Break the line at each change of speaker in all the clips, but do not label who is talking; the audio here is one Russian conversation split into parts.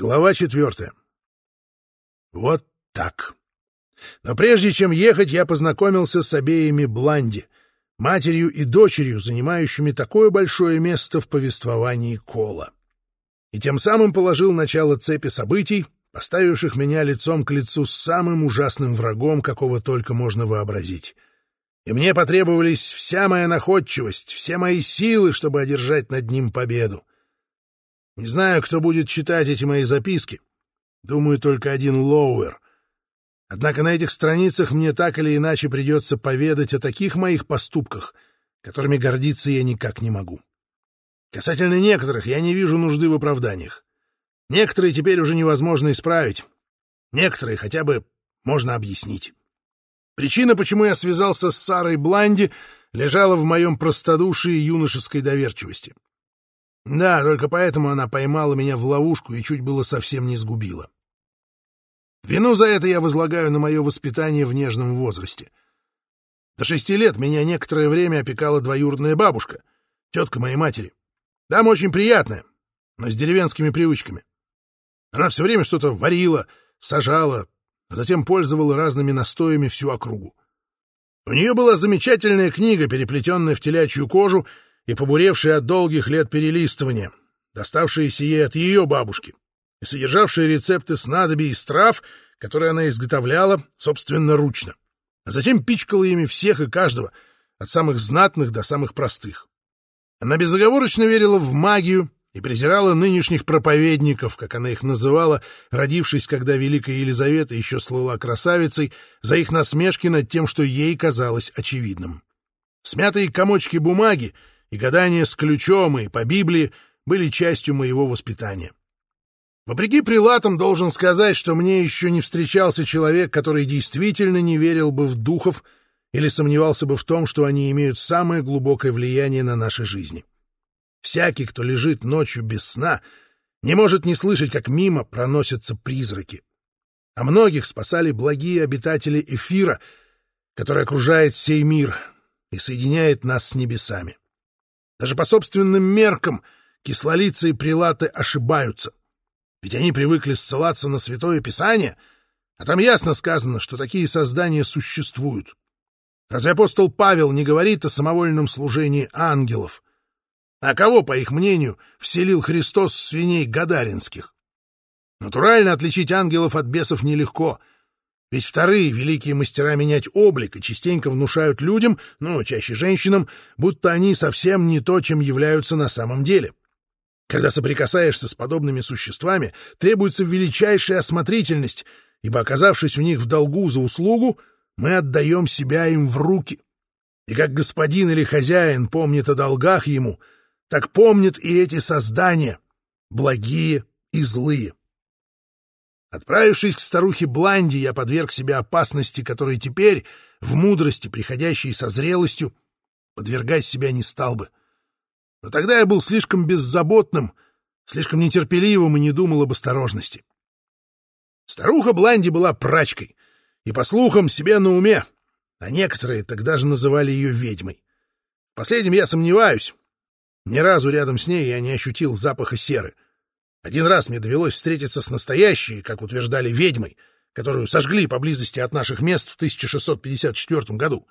Глава четвертая. Вот так. Но прежде чем ехать, я познакомился с обеими Бланди, матерью и дочерью, занимающими такое большое место в повествовании Кола. И тем самым положил начало цепи событий, поставивших меня лицом к лицу с самым ужасным врагом, какого только можно вообразить. И мне потребовались вся моя находчивость, все мои силы, чтобы одержать над ним победу. Не знаю, кто будет читать эти мои записки. Думаю, только один Лоуэр. Однако на этих страницах мне так или иначе придется поведать о таких моих поступках, которыми гордиться я никак не могу. Касательно некоторых я не вижу нужды в оправданиях. Некоторые теперь уже невозможно исправить. Некоторые хотя бы можно объяснить. Причина, почему я связался с Сарой Бланди, лежала в моем простодушии и юношеской доверчивости. Да, только поэтому она поймала меня в ловушку и чуть было совсем не сгубила. Вину за это я возлагаю на мое воспитание в нежном возрасте. До шести лет меня некоторое время опекала двоюродная бабушка, тетка моей матери. Дама очень приятная, но с деревенскими привычками. Она все время что-то варила, сажала, а затем пользовала разными настоями всю округу. У нее была замечательная книга, переплетенная в телячью кожу и побуревшие от долгих лет перелистывания, доставшиеся ей от ее бабушки, и содержавшие рецепты снадобий и трав, которые она изготовляла собственноручно, а затем пичкала ими всех и каждого, от самых знатных до самых простых. Она безоговорочно верила в магию и презирала нынешних проповедников, как она их называла, родившись, когда Великая Елизавета еще слыла красавицей, за их насмешки над тем, что ей казалось очевидным. Смятые комочки бумаги и гадания с ключом, и по Библии были частью моего воспитания. Вопреки прилатам должен сказать, что мне еще не встречался человек, который действительно не верил бы в духов или сомневался бы в том, что они имеют самое глубокое влияние на наши жизни. Всякий, кто лежит ночью без сна, не может не слышать, как мимо проносятся призраки. А многих спасали благие обитатели эфира, который окружает сей мир и соединяет нас с небесами. Даже по собственным меркам кислолицы и прилаты ошибаются. Ведь они привыкли ссылаться на Святое Писание, а там ясно сказано, что такие создания существуют. Разве апостол Павел не говорит о самовольном служении ангелов? А кого, по их мнению, вселил Христос в свиней гадаринских? Натурально отличить ангелов от бесов нелегко — ведь вторые великие мастера менять облик и частенько внушают людям, ну, чаще женщинам, будто они совсем не то, чем являются на самом деле. Когда соприкасаешься с подобными существами, требуется величайшая осмотрительность, ибо, оказавшись у них в долгу за услугу, мы отдаем себя им в руки. И как господин или хозяин помнит о долгах ему, так помнят и эти создания, благие и злые. Отправившись к старухе Бланди, я подверг себя опасности, которой теперь, в мудрости, приходящей со зрелостью, подвергать себя не стал бы. Но тогда я был слишком беззаботным, слишком нетерпеливым и не думал об осторожности. Старуха Бланди была прачкой, и, по слухам, себе на уме, а некоторые тогда же называли ее ведьмой. В последнем я сомневаюсь. Ни разу рядом с ней я не ощутил запаха серы — один раз мне довелось встретиться с настоящей, как утверждали, ведьмой, которую сожгли поблизости от наших мест в 1654 году.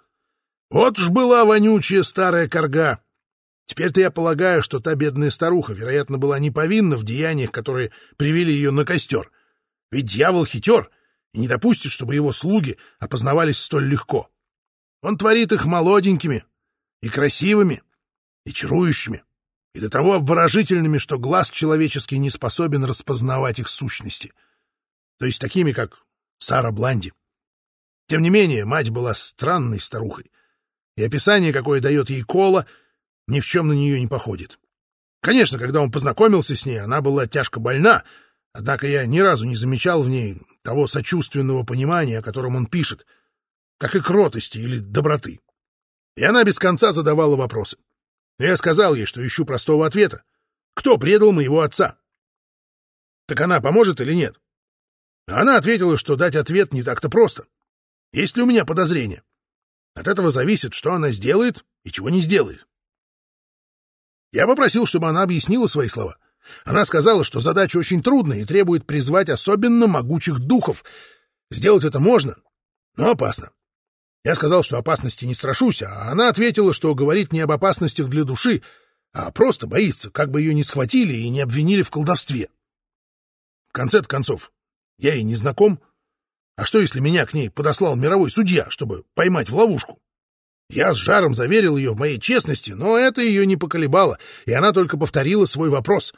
Вот уж была вонючая старая корга. Теперь-то я полагаю, что та бедная старуха, вероятно, была не повинна в деяниях, которые привели ее на костер. Ведь дьявол хитер и не допустит, чтобы его слуги опознавались столь легко. Он творит их молоденькими и красивыми и чарующими и до того обворожительными, что глаз человеческий не способен распознавать их сущности, то есть такими, как Сара Бланди. Тем не менее, мать была странной старухой, и описание, какое дает ей Кола, ни в чем на нее не походит. Конечно, когда он познакомился с ней, она была тяжко больна, однако я ни разу не замечал в ней того сочувственного понимания, о котором он пишет, как и кротости или доброты. И она без конца задавала вопросы. Я сказал ей, что ищу простого ответа. Кто предал моего отца? Так она поможет или нет? она ответила, что дать ответ не так-то просто. Есть ли у меня подозрения? От этого зависит, что она сделает и чего не сделает. Я попросил, чтобы она объяснила свои слова, Она сказала, что задача очень трудная и требует призвать особенно могучих духов. Сделать это можно, но опасно. Я сказал, что опасности не страшусь, а она ответила, что говорит не об опасностях для души, а просто боится, как бы ее не схватили и не обвинили в колдовстве. В конце концов, я ей не знаком. А что, если меня к ней подослал мировой судья, чтобы поймать в ловушку? Я с жаром заверил ее в моей честности, но это ее не поколебало, и она только повторила свой вопрос.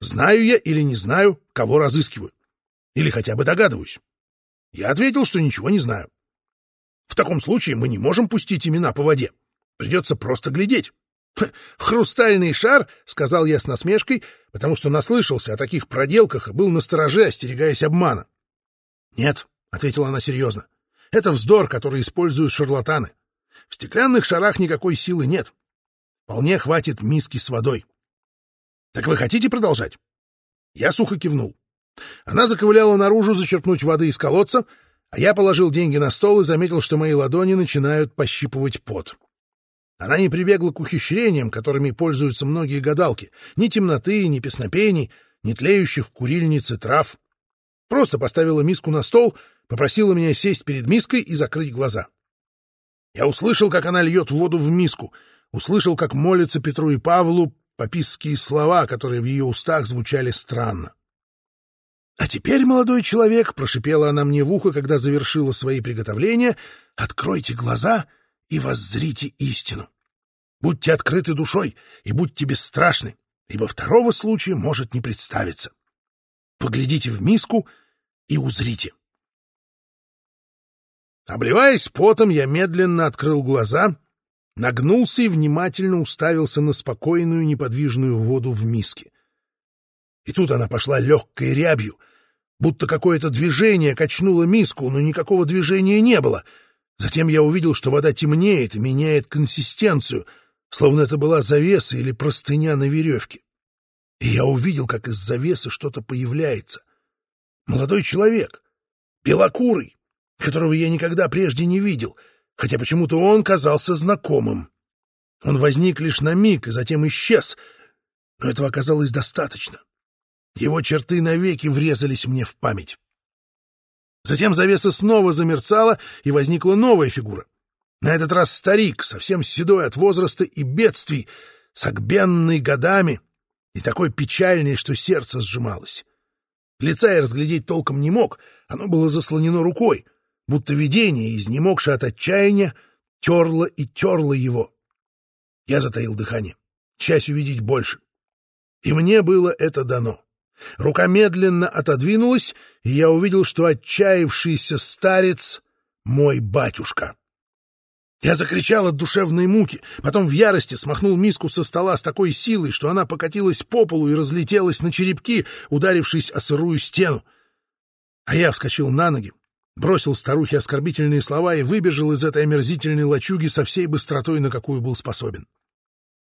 Знаю я или не знаю, кого разыскиваю? Или хотя бы догадываюсь? Я ответил, что ничего не знаю. В таком случае мы не можем пустить имена по воде. Придется просто глядеть. «Хрустальный шар», — сказал я с насмешкой, потому что наслышался о таких проделках и был настороже, остерегаясь обмана. «Нет», — ответила она серьезно, — «это вздор, который используют шарлатаны. В стеклянных шарах никакой силы нет. Вполне хватит миски с водой. Так вы хотите продолжать?» Я сухо кивнул. Она заковыляла наружу зачерпнуть воды из колодца, а я положил деньги на стол и заметил, что мои ладони начинают пощипывать пот. Она не прибегла к ухищрениям, которыми пользуются многие гадалки. Ни темноты, ни песнопений, ни тлеющих в курильнице трав. Просто поставила миску на стол, попросила меня сесть перед миской и закрыть глаза. Я услышал, как она льет воду в миску, услышал, как молится Петру и Павлу пописские слова, которые в ее устах звучали странно. «А теперь, молодой человек», — прошипела она мне в ухо, когда завершила свои приготовления, — «откройте глаза и воззрите истину. Будьте открыты душой и будьте бесстрашны, ибо второго случая может не представиться. Поглядите в миску и узрите. Обливаясь потом, я медленно открыл глаза, нагнулся и внимательно уставился на спокойную неподвижную воду в миске. И тут она пошла легкой рябью, будто какое-то движение качнуло миску, но никакого движения не было — Затем я увидел, что вода темнеет и меняет консистенцию, словно это была завеса или простыня на веревке. И я увидел, как из завесы что-то появляется. Молодой человек, белокурый, которого я никогда прежде не видел, хотя почему-то он казался знакомым. Он возник лишь на миг и затем исчез, но этого оказалось достаточно. Его черты навеки врезались мне в память. Затем завеса снова замерцала, и возникла новая фигура. На этот раз старик, совсем седой от возраста и бедствий, согбенный годами и такой печальный, что сердце сжималось. Лица я разглядеть толком не мог, оно было заслонено рукой, будто видение, изнемогшее от отчаяния, терло и терло его. Я затаил дыхание, часть увидеть больше. И мне было это дано. Рука медленно отодвинулась, и я увидел, что отчаявшийся старец — мой батюшка. Я закричал от душевной муки, потом в ярости смахнул миску со стола с такой силой, что она покатилась по полу и разлетелась на черепки, ударившись о сырую стену. А я вскочил на ноги, бросил старухе оскорбительные слова и выбежал из этой омерзительной лачуги со всей быстротой, на какую был способен.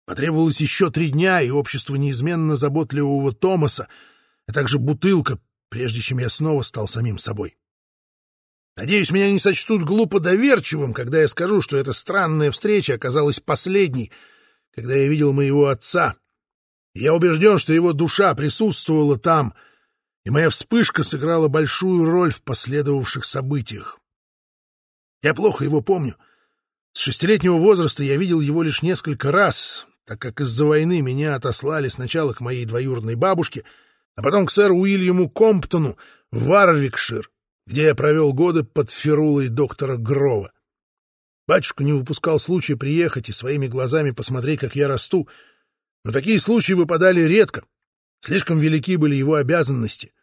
Потребовалось еще три дня, и общество неизменно заботливого Томаса а также бутылка, прежде чем я снова стал самим собой. Надеюсь, меня не сочтут глупо доверчивым, когда я скажу, что эта странная встреча оказалась последней, когда я видел моего отца. я убежден, что его душа присутствовала там, и моя вспышка сыграла большую роль в последовавших событиях. Я плохо его помню. С шестилетнего возраста я видел его лишь несколько раз, так как из-за войны меня отослали сначала к моей двоюродной бабушке — а потом к сэру Уильяму Комптону в Варвикшир, где я провел годы под ферулой доктора Грова. Батюшка не выпускал случая приехать и своими глазами посмотреть, как я расту, но такие случаи выпадали редко, слишком велики были его обязанности.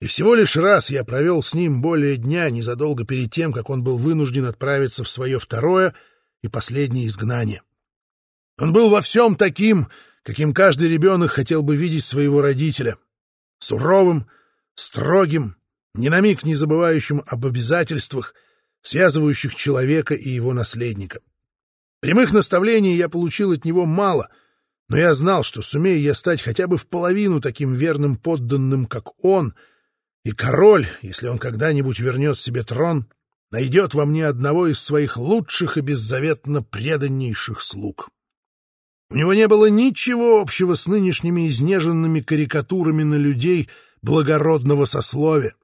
И всего лишь раз я провел с ним более дня незадолго перед тем, как он был вынужден отправиться в свое второе и последнее изгнание. Он был во всем таким, каким каждый ребенок хотел бы видеть своего родителя. Суровым, строгим, ни на миг не забывающим об обязательствах, связывающих человека и его наследника. Прямых наставлений я получил от него мало, но я знал, что сумею я стать хотя бы в половину таким верным подданным, как он, и король, если он когда-нибудь вернет себе трон, найдет во мне одного из своих лучших и беззаветно преданнейших слуг. У него не было ничего общего с нынешними изнеженными карикатурами на людей благородного сословия,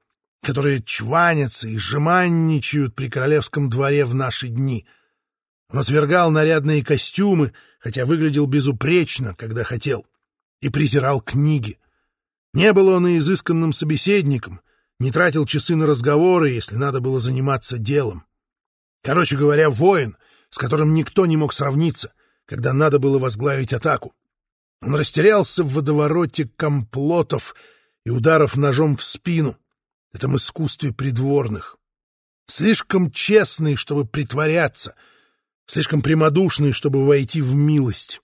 которые чванятся и жеманничают при королевском дворе в наши дни. Он отвергал нарядные костюмы, хотя выглядел безупречно, когда хотел, и презирал книги. Не был он и изысканным собеседником, не тратил часы на разговоры, если надо было заниматься делом. Короче говоря, воин, с которым никто не мог сравниться, когда надо было возглавить атаку. Он растерялся в водовороте комплотов и ударов ножом в спину, этом искусстве придворных. Слишком честный, чтобы притворяться, слишком прямодушный, чтобы войти в милость.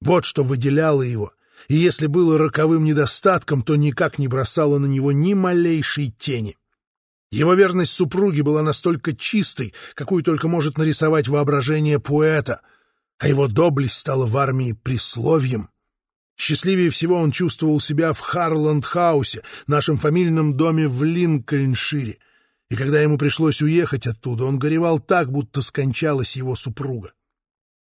Вот что выделяло его, и если было роковым недостатком, то никак не бросало на него ни малейшей тени. Его верность супруге была настолько чистой, какую только может нарисовать воображение поэта, а его доблесть стала в армии присловием. Счастливее всего он чувствовал себя в Харланд-хаусе, нашем фамильном доме в Линкольншире, и когда ему пришлось уехать оттуда, он горевал так, будто скончалась его супруга.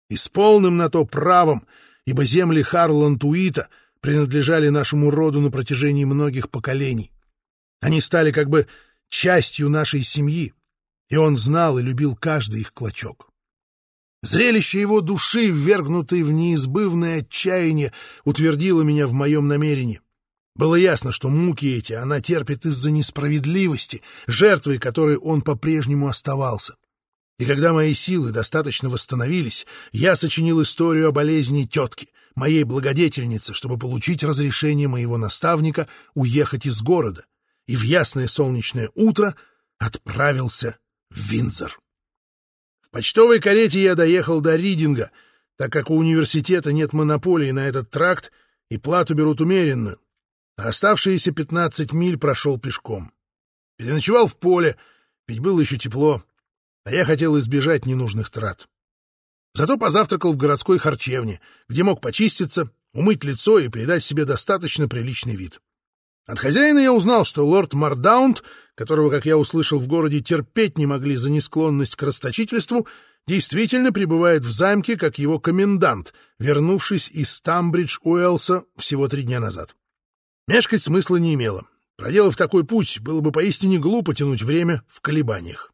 И с полным на то правом, ибо земли Харланд-Уита принадлежали нашему роду на протяжении многих поколений. Они стали как бы частью нашей семьи, и он знал и любил каждый их клочок. Зрелище его души, ввергнутой в неизбывное отчаяние, утвердило меня в моем намерении. Было ясно, что муки эти она терпит из-за несправедливости, жертвой которой он по-прежнему оставался. И когда мои силы достаточно восстановились, я сочинил историю о болезни тетки, моей благодетельницы, чтобы получить разрешение моего наставника уехать из города, и в ясное солнечное утро отправился в Винзор. Почтовой карете я доехал до Ридинга, так как у университета нет монополии на этот тракт и плату берут умеренную, а оставшиеся 15 миль прошел пешком. Переночевал в поле, ведь было еще тепло, а я хотел избежать ненужных трат. Зато позавтракал в городской харчевне, где мог почиститься, умыть лицо и придать себе достаточно приличный вид. От хозяина я узнал, что лорд Мардаунд, которого, как я услышал, в городе терпеть не могли за несклонность к расточительству, действительно пребывает в замке как его комендант, вернувшись из Тамбридж-Уэлса всего три дня назад. Мешкать смысла не имело. Проделав такой путь, было бы поистине глупо тянуть время в колебаниях.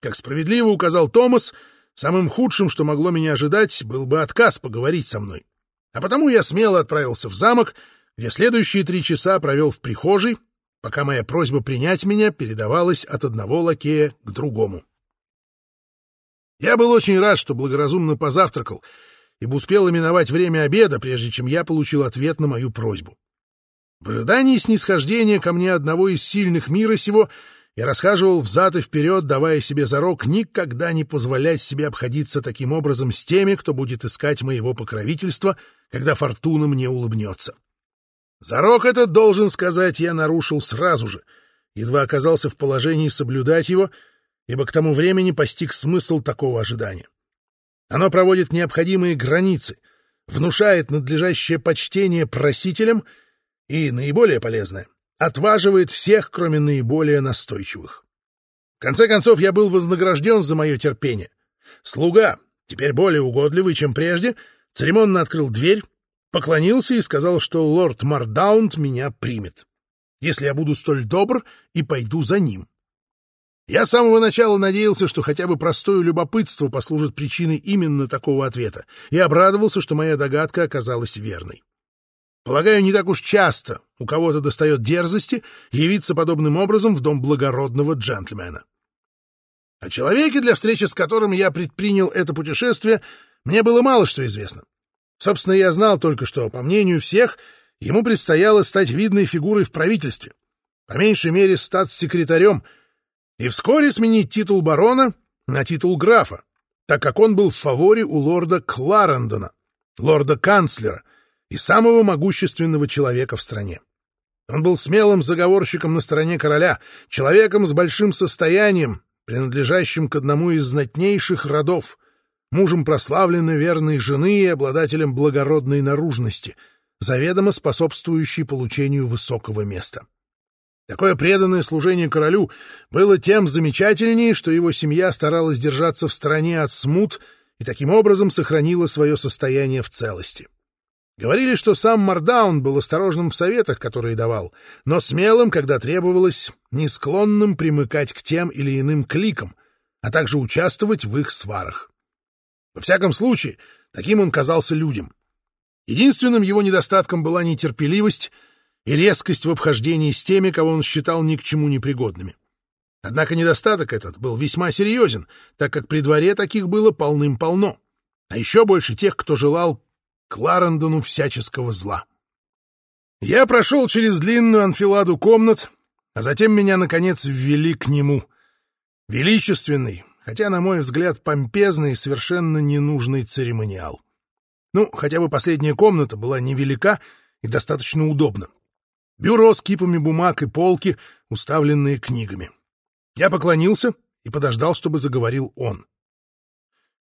Как справедливо указал Томас, самым худшим, что могло меня ожидать, был бы отказ поговорить со мной. А потому я смело отправился в замок, где следующие три часа провел в прихожей, пока моя просьба принять меня передавалась от одного лакея к другому. Я был очень рад, что благоразумно позавтракал, ибо успел именовать время обеда, прежде чем я получил ответ на мою просьбу. В ожидании снисхождения ко мне одного из сильных мира сего я расхаживал взад и вперед, давая себе зарок никогда не позволять себе обходиться таким образом с теми, кто будет искать моего покровительства, когда фортуна мне улыбнется. Зарок этот, должен сказать, я нарушил сразу же, едва оказался в положении соблюдать его, ибо к тому времени постиг смысл такого ожидания. Оно проводит необходимые границы, внушает надлежащее почтение просителям и, наиболее полезное, отваживает всех, кроме наиболее настойчивых. В конце концов, я был вознагражден за мое терпение. Слуга, теперь более угодливый, чем прежде, церемонно открыл дверь, поклонился и сказал, что лорд Мардаунд меня примет, если я буду столь добр и пойду за ним. Я с самого начала надеялся, что хотя бы простое любопытство послужит причиной именно такого ответа, и обрадовался, что моя догадка оказалась верной. Полагаю, не так уж часто у кого-то достает дерзости явиться подобным образом в дом благородного джентльмена. О человеке, для встречи с которым я предпринял это путешествие, мне было мало что известно. Собственно, я знал только, что, по мнению всех, ему предстояло стать видной фигурой в правительстве, по меньшей мере стать секретарем, и вскоре сменить титул барона на титул графа, так как он был в фаворе у лорда Кларендона, лорда-канцлера и самого могущественного человека в стране. Он был смелым заговорщиком на стороне короля, человеком с большим состоянием, принадлежащим к одному из знатнейших родов — мужем прославленной верной жены и обладателем благородной наружности, заведомо способствующей получению высокого места. Такое преданное служение королю было тем замечательнее, что его семья старалась держаться в стороне от смут и таким образом сохранила свое состояние в целости. Говорили, что сам Мардаун был осторожным в советах, которые давал, но смелым, когда требовалось, не склонным примыкать к тем или иным кликам, а также участвовать в их сварах. Во всяком случае, таким он казался людям. Единственным его недостатком была нетерпеливость и резкость в обхождении с теми, кого он считал ни к чему непригодными. Однако недостаток этот был весьма серьезен, так как при дворе таких было полным-полно, а еще больше тех, кто желал Кларендону всяческого зла. Я прошел через длинную анфиладу комнат, а затем меня, наконец, ввели к нему. Величественный, хотя, на мой взгляд, помпезный и совершенно ненужный церемониал. Ну, хотя бы последняя комната была невелика и достаточно удобна. Бюро с кипами бумаг и полки, уставленные книгами. Я поклонился и подождал, чтобы заговорил он.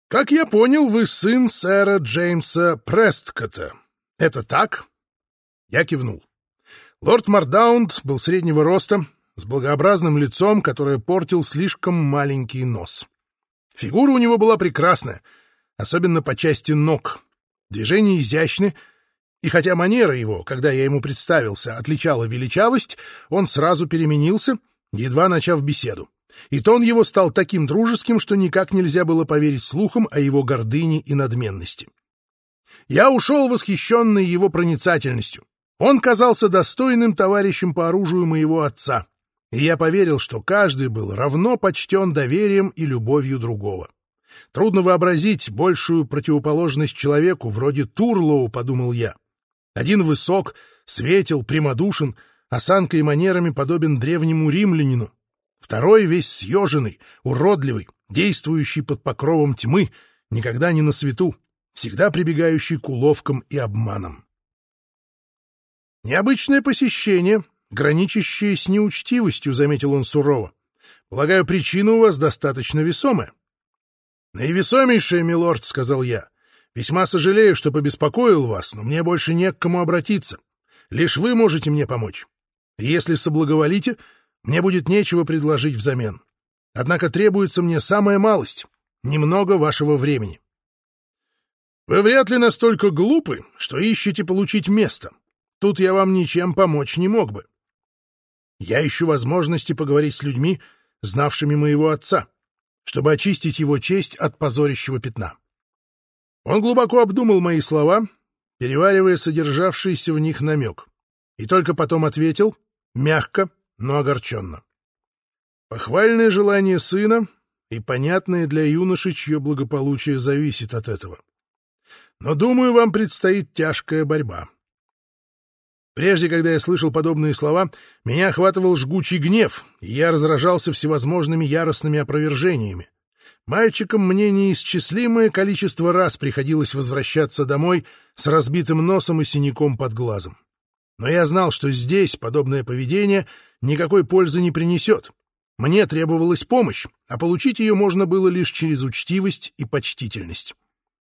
«Как я понял, вы сын сэра Джеймса Престкота. Это так?» Я кивнул. Лорд Мардаунд был среднего роста, с благообразным лицом, которое портил слишком маленький нос. Фигура у него была прекрасная, особенно по части ног. Движения изящны, и хотя манера его, когда я ему представился, отличала величавость, он сразу переменился, едва начав беседу и тон его стал таким дружеским, что никак нельзя было поверить слухам о его гордыне и надменности. Я ушел восхищенный его проницательностью. Он казался достойным товарищем по оружию моего отца, и я поверил, что каждый был равно почтен доверием и любовью другого. Трудно вообразить большую противоположность человеку, вроде Турлоу, подумал я. Один высок, светел, прямодушен, осанкой и манерами подобен древнему римлянину, Второй весь съеженный, уродливый, действующий под покровом тьмы, никогда не на свету, всегда прибегающий к уловкам и обманам. «Необычное посещение, граничащее с неучтивостью», — заметил он сурово. «Полагаю, причина у вас достаточно весомая». «Наивесомейшая, милорд», — сказал я. «Весьма сожалею, что побеспокоил вас, но мне больше не к кому обратиться. Лишь вы можете мне помочь. Если соблаговолите, мне будет нечего предложить взамен. Однако требуется мне самая малость — немного вашего времени. Вы вряд ли настолько глупы, что ищете получить место. Тут я вам ничем помочь не мог бы. Я ищу возможности поговорить с людьми, знавшими моего отца, чтобы очистить его честь от позорящего пятна. Он глубоко обдумал мои слова, переваривая содержавшийся в них намек, и только потом ответил, мягко, но огорченно. Похвальное желание сына и понятное для юноши, чье благополучие зависит от этого. Но, думаю, вам предстоит тяжкая борьба. Прежде, когда я слышал подобные слова, меня охватывал жгучий гнев, и я разражался всевозможными яростными опровержениями. Мальчикам мне неисчислимое количество раз приходилось возвращаться домой с разбитым носом и синяком под глазом. Но я знал, что здесь подобное поведение никакой пользы не принесет. Мне требовалась помощь, а получить ее можно было лишь через учтивость и почтительность.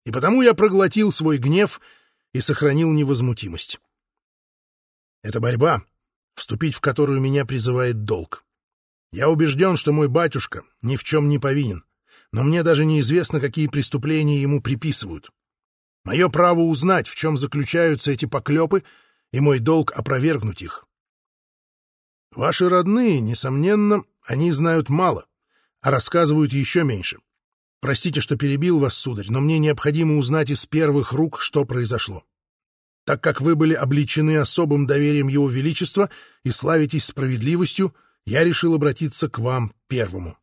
И потому я проглотил свой гнев и сохранил невозмутимость. Это борьба, вступить в которую меня призывает долг. Я убежден, что мой батюшка ни в чем не повинен, но мне даже неизвестно, какие преступления ему приписывают. Мое право узнать, в чем заключаются эти поклепы, и мой долг опровергнуть их. Ваши родные, несомненно, они знают мало, а рассказывают еще меньше. Простите, что перебил вас, сударь, но мне необходимо узнать из первых рук, что произошло. Так как вы были обличены особым доверием Его Величества и славитесь справедливостью, я решил обратиться к вам первому.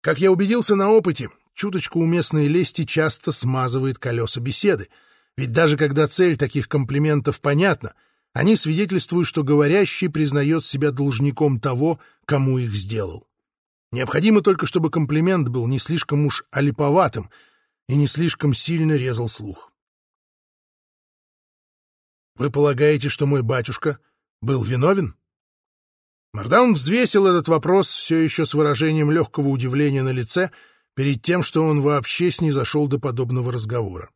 Как я убедился на опыте, чуточку уместной лести часто смазывает колеса беседы — ведь даже когда цель таких комплиментов понятна, они свидетельствуют, что говорящий признает себя должником того, кому их сделал. Необходимо только, чтобы комплимент был не слишком уж олиповатым и не слишком сильно резал слух. «Вы полагаете, что мой батюшка был виновен?» Мардаун взвесил этот вопрос все еще с выражением легкого удивления на лице перед тем, что он вообще снизошел до подобного разговора.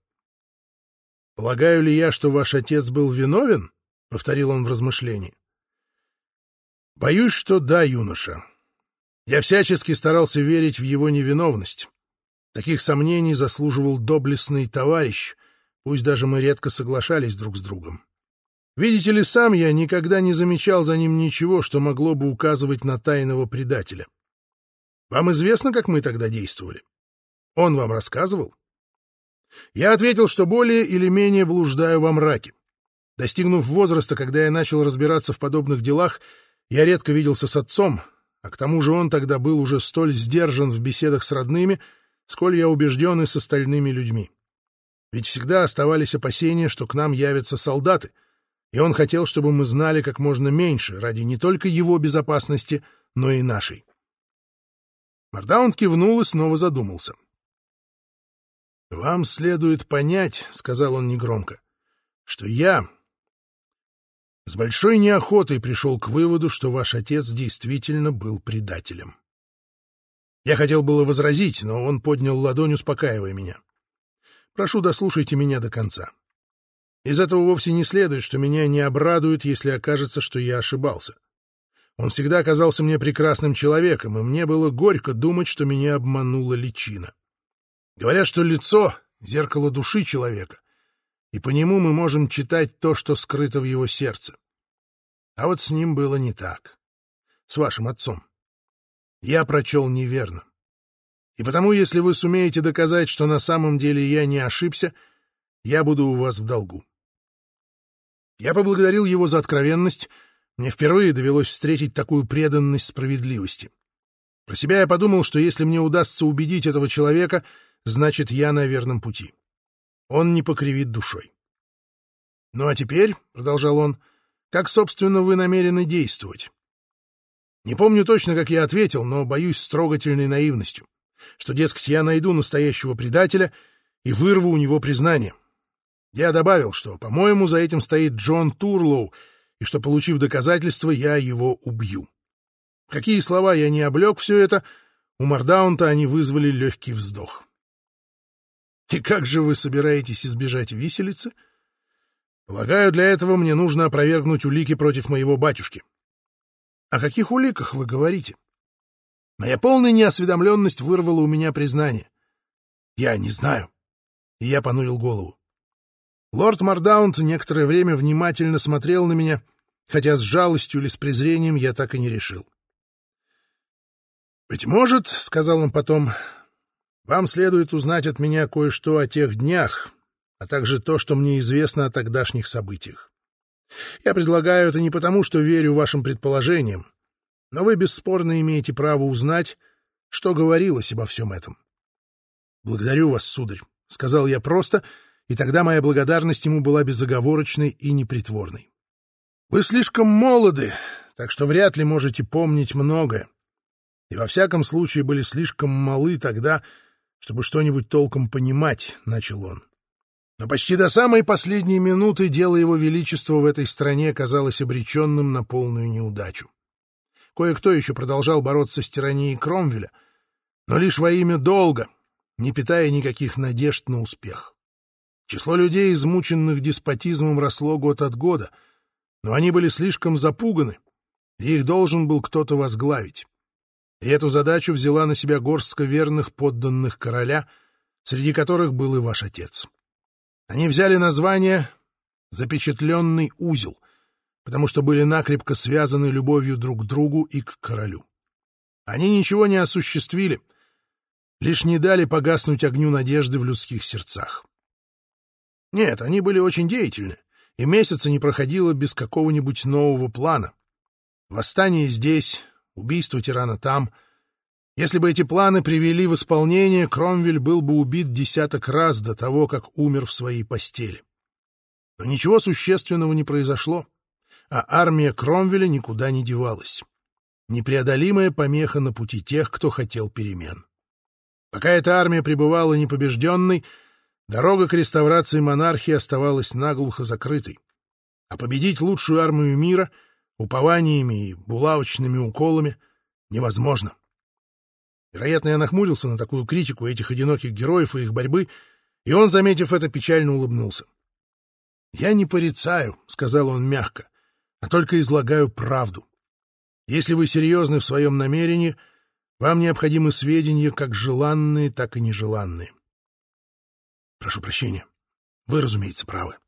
«Полагаю ли я, что ваш отец был виновен?» — повторил он в размышлении. «Боюсь, что да, юноша. Я всячески старался верить в его невиновность. Таких сомнений заслуживал доблестный товарищ, пусть даже мы редко соглашались друг с другом. Видите ли, сам я никогда не замечал за ним ничего, что могло бы указывать на тайного предателя. Вам известно, как мы тогда действовали? Он вам рассказывал? Я ответил, что более или менее блуждаю во мраке. Достигнув возраста, когда я начал разбираться в подобных делах, я редко виделся с отцом, а к тому же он тогда был уже столь сдержан в беседах с родными, сколь я убежден и с остальными людьми. Ведь всегда оставались опасения, что к нам явятся солдаты, и он хотел, чтобы мы знали как можно меньше ради не только его безопасности, но и нашей. Мардаун кивнул и снова задумался. «Вам следует понять, — сказал он негромко, — что я с большой неохотой пришел к выводу, что ваш отец действительно был предателем. Я хотел было возразить, но он поднял ладонь, успокаивая меня. Прошу, дослушайте меня до конца. Из этого вовсе не следует, что меня не обрадует, если окажется, что я ошибался. Он всегда казался мне прекрасным человеком, и мне было горько думать, что меня обманула личина. Говорят, что лицо — зеркало души человека, и по нему мы можем читать то, что скрыто в его сердце. А вот с ним было не так. С вашим отцом. Я прочел неверно. И потому, если вы сумеете доказать, что на самом деле я не ошибся, я буду у вас в долгу. Я поблагодарил его за откровенность. Мне впервые довелось встретить такую преданность справедливости. Про себя я подумал, что если мне удастся убедить этого человека, значит, я на верном пути он не покривит душой. «Ну а теперь», — продолжал он, — «как, собственно, вы намерены действовать?» Не помню точно, как я ответил, но боюсь с трогательной наивностью, что, дескать, я найду настоящего предателя и вырву у него признание. Я добавил, что, по-моему, за этим стоит Джон Турлоу, и что, получив доказательства, я его убью. какие слова я не облег все это, у Мардаунта они вызвали легкий вздох. И как же вы собираетесь избежать виселицы? Полагаю, для этого мне нужно опровергнуть улики против моего батюшки. О каких уликах вы говорите? Моя полная неосведомленность вырвала у меня признание. Я не знаю. И я понурил голову. Лорд Мардаунт некоторое время внимательно смотрел на меня, хотя с жалостью или с презрением я так и не решил. «Быть может, — сказал он потом, вам следует узнать от меня кое-что о тех днях, а также то, что мне известно о тогдашних событиях. Я предлагаю это не потому, что верю вашим предположениям, но вы бесспорно имеете право узнать, что говорилось обо всем этом. «Благодарю вас, сударь», — сказал я просто, и тогда моя благодарность ему была безоговорочной и непритворной. «Вы слишком молоды, так что вряд ли можете помнить многое, и во всяком случае были слишком малы тогда, чтобы что-нибудь толком понимать, — начал он. Но почти до самой последней минуты дело его величества в этой стране казалось обреченным на полную неудачу. Кое-кто еще продолжал бороться с тиранией Кромвеля, но лишь во имя долга, не питая никаких надежд на успех. Число людей, измученных деспотизмом, росло год от года, но они были слишком запуганы, и их должен был кто-то возглавить и эту задачу взяла на себя горстка верных подданных короля, среди которых был и ваш отец. Они взяли название «Запечатленный узел», потому что были накрепко связаны любовью друг к другу и к королю. Они ничего не осуществили, лишь не дали погаснуть огню надежды в людских сердцах. Нет, они были очень деятельны, и месяца не проходило без какого-нибудь нового плана. Восстание здесь, убийство тирана там. Если бы эти планы привели в исполнение, Кромвель был бы убит десяток раз до того, как умер в своей постели. Но ничего существенного не произошло, а армия Кромвеля никуда не девалась. Непреодолимая помеха на пути тех, кто хотел перемен. Пока эта армия пребывала непобежденной, дорога к реставрации монархии оставалась наглухо закрытой. А победить лучшую армию мира — упованиями и булавочными уколами невозможно. Вероятно, я нахмурился на такую критику этих одиноких героев и их борьбы, и он, заметив это, печально улыбнулся. «Я не порицаю», — сказал он мягко, — «а только излагаю правду. Если вы серьезны в своем намерении, Вам необходимы сведения, как желанные, так и нежеланные. Прошу прощения. Вы, разумеется, правы.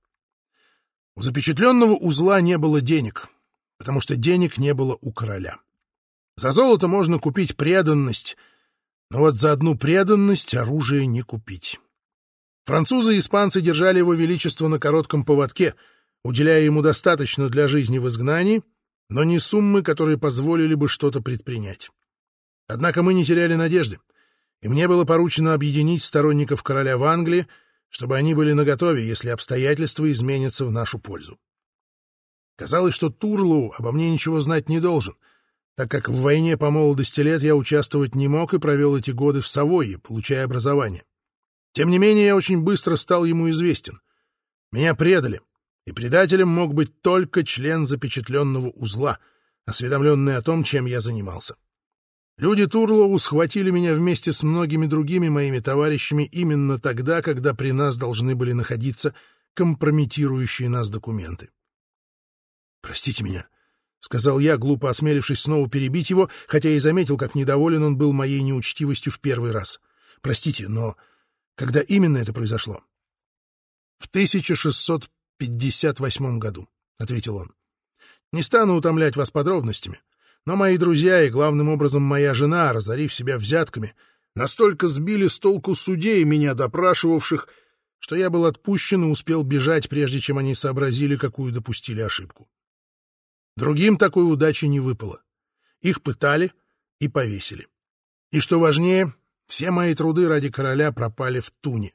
У запечатленного узла не было денег, потому что денег не было у короля. За золото можно купить преданность, но вот за одну преданность оружие не купить. Французы и испанцы держали его величество на коротком поводке, уделяя ему достаточно для жизни в изгнании, но не суммы, которые позволили бы что-то предпринять. Однако мы не теряли надежды, и мне было поручено объединить сторонников короля в Англии, чтобы они были наготове, если обстоятельства изменятся в нашу пользу. Казалось, что Турлоу обо мне ничего знать не должен, так как в войне по молодости лет я участвовать не мог и провел эти годы в Савойе, получая образование. Тем не менее, я очень быстро стал ему известен. Меня предали, и предателем мог быть только член запечатленного узла, осведомленный о том, чем я занимался. Люди Турлоу схватили меня вместе с многими другими моими товарищами именно тогда, когда при нас должны были находиться компрометирующие нас документы. «Простите меня», — сказал я, глупо осмелившись снова перебить его, хотя и заметил, как недоволен он был моей неучтивостью в первый раз. «Простите, но когда именно это произошло?» «В 1658 году», — ответил он. «Не стану утомлять вас подробностями». Но мои друзья и, главным образом, моя жена, разорив себя взятками, настолько сбили с толку судей, меня допрашивавших, что я был отпущен и успел бежать, прежде чем они сообразили, какую допустили ошибку. Другим такой удачи не выпало. Их пытали и повесили. И что важнее, все мои труды ради короля пропали в туне.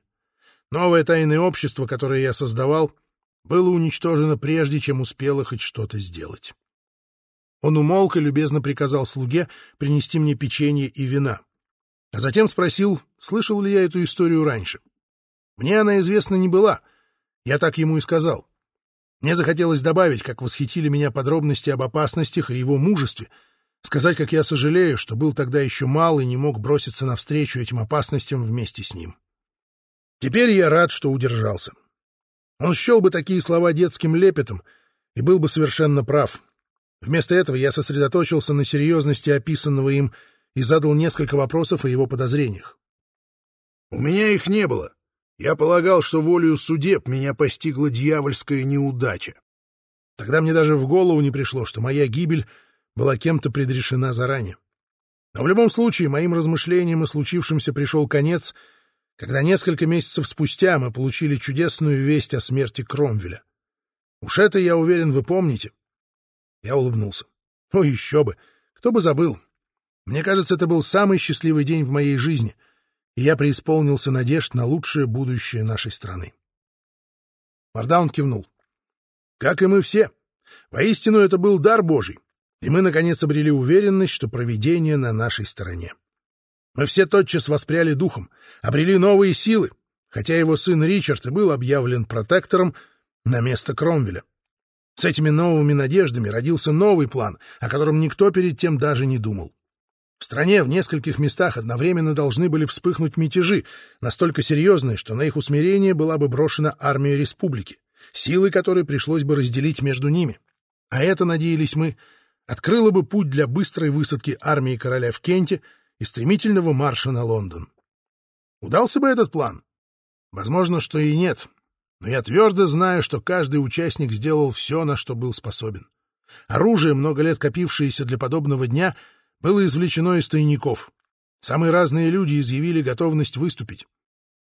Новое тайное общество, которое я создавал, было уничтожено прежде, чем успело хоть что-то сделать. Он умолк и любезно приказал слуге принести мне печенье и вина. А затем спросил, слышал ли я эту историю раньше. Мне она известна не была. Я так ему и сказал. Мне захотелось добавить, как восхитили меня подробности об опасностях и его мужестве, сказать, как я сожалею, что был тогда еще мал и не мог броситься навстречу этим опасностям вместе с ним. Теперь я рад, что удержался. Он счел бы такие слова детским лепетом и был бы совершенно прав. Вместо этого я сосредоточился на серьезности описанного им и задал несколько вопросов о его подозрениях. «У меня их не было. Я полагал, что волею судеб меня постигла дьявольская неудача. Тогда мне даже в голову не пришло, что моя гибель была кем-то предрешена заранее. Но в любом случае моим размышлениям о случившемся пришел конец, когда несколько месяцев спустя мы получили чудесную весть о смерти Кромвеля. Уж это, я уверен, вы помните. Я улыбнулся. О, еще бы! Кто бы забыл! Мне кажется, это был самый счастливый день в моей жизни, и я преисполнился надежд на лучшее будущее нашей страны. Мардаун кивнул. Как и мы все. Воистину, это был дар Божий, и мы, наконец, обрели уверенность, что провидение на нашей стороне. Мы все тотчас воспряли духом, обрели новые силы, хотя его сын Ричард и был объявлен протектором на место Кромвеля. С этими новыми надеждами родился новый план, о котором никто перед тем даже не думал. В стране в нескольких местах одновременно должны были вспыхнуть мятежи, настолько серьезные, что на их усмирение была бы брошена армия республики, силы которой пришлось бы разделить между ними. А это, надеялись мы, открыло бы путь для быстрой высадки армии короля в Кенте и стремительного марша на Лондон. Удался бы этот план? Возможно, что и нет, но я твердо знаю, что каждый участник сделал все, на что был способен. Оружие, много лет копившееся для подобного дня, было извлечено из тайников. Самые разные люди изъявили готовность выступить.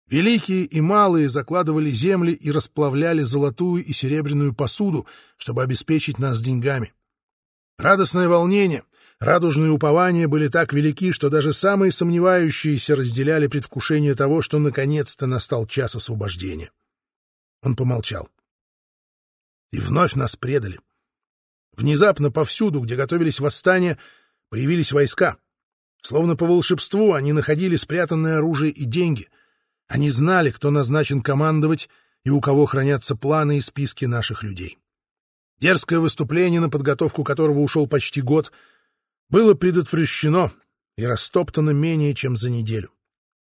Великие и малые закладывали земли и расплавляли золотую и серебряную посуду, чтобы обеспечить нас деньгами. Радостное волнение, радужные упования были так велики, что даже самые сомневающиеся разделяли предвкушение того, что наконец-то настал час освобождения. Он помолчал. И вновь нас предали. Внезапно повсюду, где готовились восстания, появились войска. Словно по волшебству они находили спрятанное оружие и деньги. Они знали, кто назначен командовать и у кого хранятся планы и списки наших людей. Дерзкое выступление, на подготовку которого ушел почти год, было предотвращено и растоптано менее чем за неделю.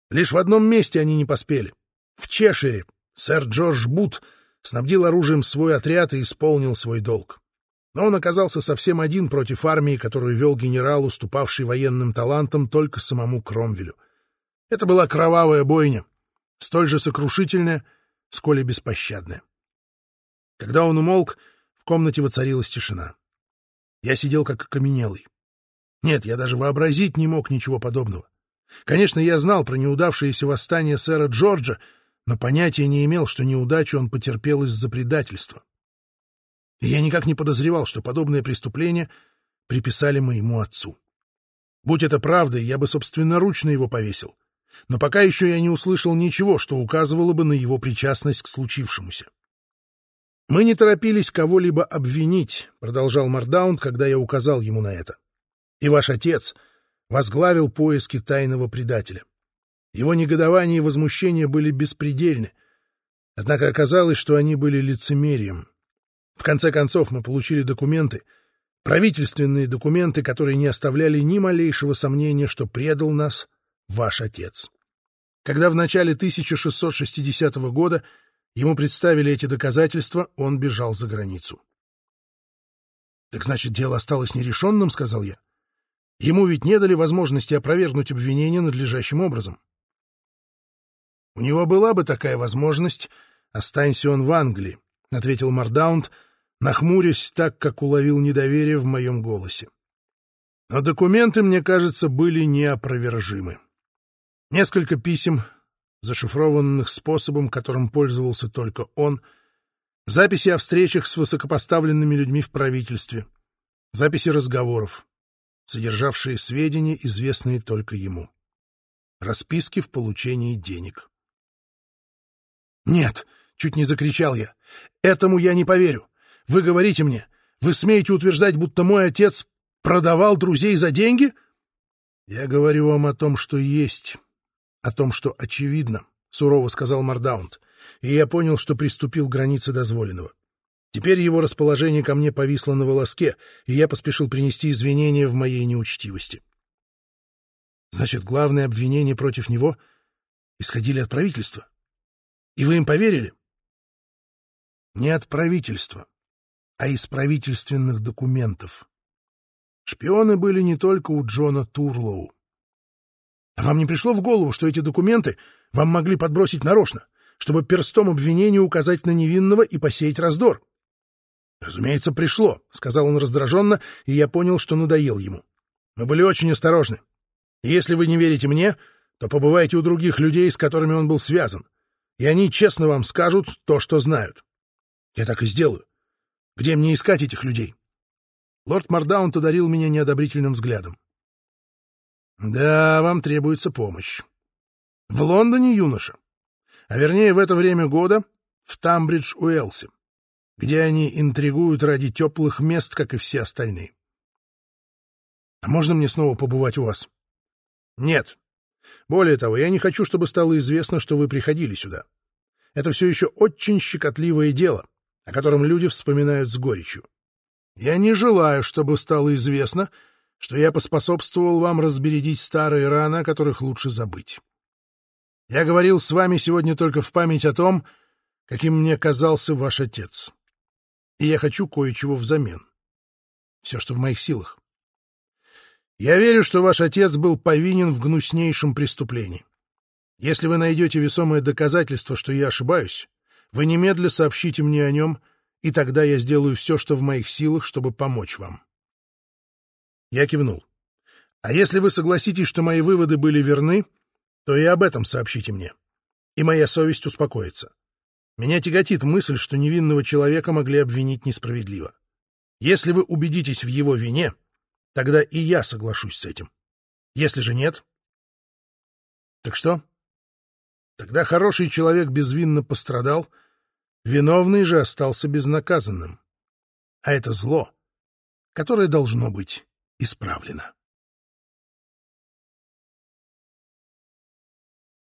Лишь в одном месте они не поспели — в Чешире, Сэр Джордж Бут снабдил оружием свой отряд и исполнил свой долг. Но он оказался совсем один против армии, которую вел генерал, уступавший военным талантам только самому Кромвелю. Это была кровавая бойня, столь же сокрушительная, сколь и беспощадная. Когда он умолк, в комнате воцарилась тишина. Я сидел как окаменелый. Нет, я даже вообразить не мог ничего подобного. Конечно, я знал про неудавшееся восстание сэра Джорджа, но понятия не имел, что неудачу он потерпел из-за предательства. И я никак не подозревал, что подобное преступление приписали моему отцу. Будь это правдой, я бы собственноручно его повесил. Но пока еще я не услышал ничего, что указывало бы на его причастность к случившемуся. «Мы не торопились кого-либо обвинить», — продолжал Мардаунд, когда я указал ему на это. «И ваш отец возглавил поиски тайного предателя. Его негодование и возмущение были беспредельны. Однако оказалось, что они были лицемерием. В конце концов мы получили документы, правительственные документы, которые не оставляли ни малейшего сомнения, что предал нас ваш отец. Когда в начале 1660 года ему представили эти доказательства, он бежал за границу. «Так значит, дело осталось нерешенным?» — сказал я. «Ему ведь не дали возможности опровергнуть обвинение надлежащим образом». «У него была бы такая возможность, останься он в Англии», — ответил Мардаунд, нахмурясь так, как уловил недоверие в моем голосе. «Но документы, мне кажется, были неопровержимы. Несколько писем, зашифрованных способом, которым пользовался только он, записи о встречах с высокопоставленными людьми в правительстве, записи разговоров, содержавшие сведения, известные только ему, расписки в получении денег. «Нет!» — чуть не закричал я. «Этому я не поверю! Вы говорите мне, вы смеете утверждать, будто мой отец продавал друзей за деньги?» «Я говорю вам о том, что есть о том, что очевидно, — сурово сказал Мардаунд, и я понял, что приступил к границе дозволенного. Теперь его расположение ко мне повисло на волоске, и я поспешил принести извинения в моей неучтивости. Значит, главные обвинения против него исходили от правительства. И вы им поверили? Не от правительства, а из правительственных документов. Шпионы были не только у Джона Турлоу. А вам не пришло в голову, что эти документы вам могли подбросить нарочно, чтобы перстом обвинения указать на невинного и посеять раздор? «Разумеется, пришло», — сказал он раздраженно, и я понял, что надоел ему. «Мы были очень осторожны. если вы не верите мне, то побывайте у других людей, с которыми он был связан, и они честно вам скажут то, что знают. Я так и сделаю. Где мне искать этих людей?» Лорд Мардаунт одарил меня неодобрительным взглядом. Да, вам требуется помощь. В Лондоне, юноша. А вернее, в это время года в Тамбридж-Уэлсе, где они интригуют ради теплых мест, как и все остальные. А можно мне снова побывать у вас? Нет. Более того, я не хочу, чтобы стало известно, что вы приходили сюда. Это все еще очень щекотливое дело, о котором люди вспоминают с горечью. Я не желаю, чтобы стало известно, что я поспособствовал вам разбередить старые раны, о которых лучше забыть. Я говорил с вами сегодня только в память о том, каким мне казался ваш отец. И я хочу кое-чего взамен. Все, что в моих силах. Я верю, что ваш отец был повинен в гнуснейшем преступлении. Если вы найдете весомое доказательство, что я ошибаюсь, вы немедля сообщите мне о нем, и тогда я сделаю все, что в моих силах, чтобы помочь вам. Я кивнул. «А если вы согласитесь, что мои выводы были верны, то и об этом сообщите мне, и моя совесть успокоится. Меня тяготит мысль, что невинного человека могли обвинить несправедливо. Если вы убедитесь в его вине, тогда и я соглашусь с этим. Если же нет... Так что? Тогда хороший человек безвинно пострадал, виновный же остался безнаказанным. А это зло, которое должно быть исправлено.